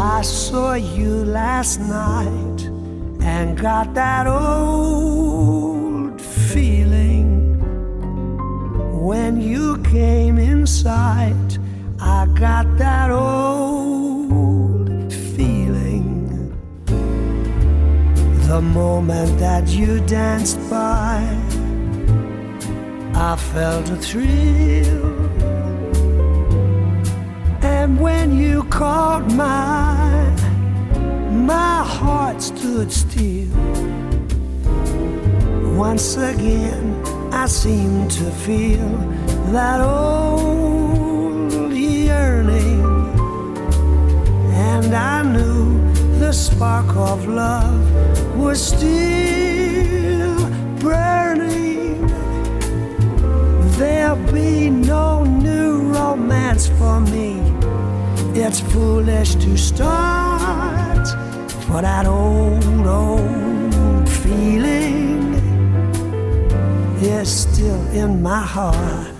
I saw you last night and got that old feeling. When you came in sight, I got that old feeling. The moment that you danced by, I felt a thrill. And when you called my heart stood still. Once again, I seemed to feel that old yearning. And I knew the spark of love was still burning. There'll be no new romance for me. It's foolish to start for that old, old feeling is still in my heart.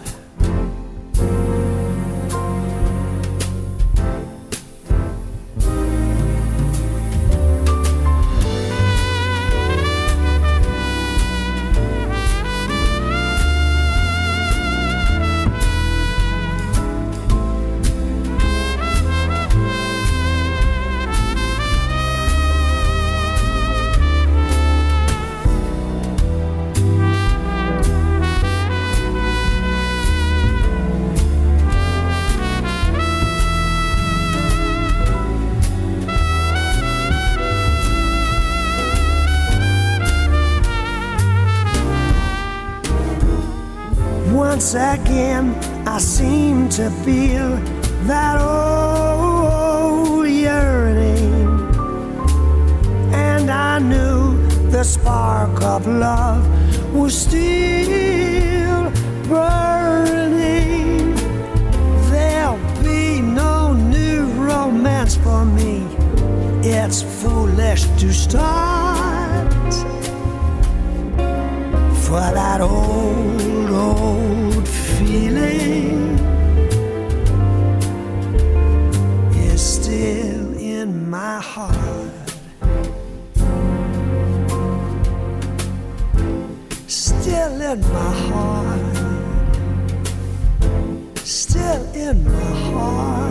Once again, I seem to feel that old yearning. And I knew the spark of love was still burning. There'll be no new romance for me. It's foolish to start for that old, in my heart. Still in my heart. Still in my heart.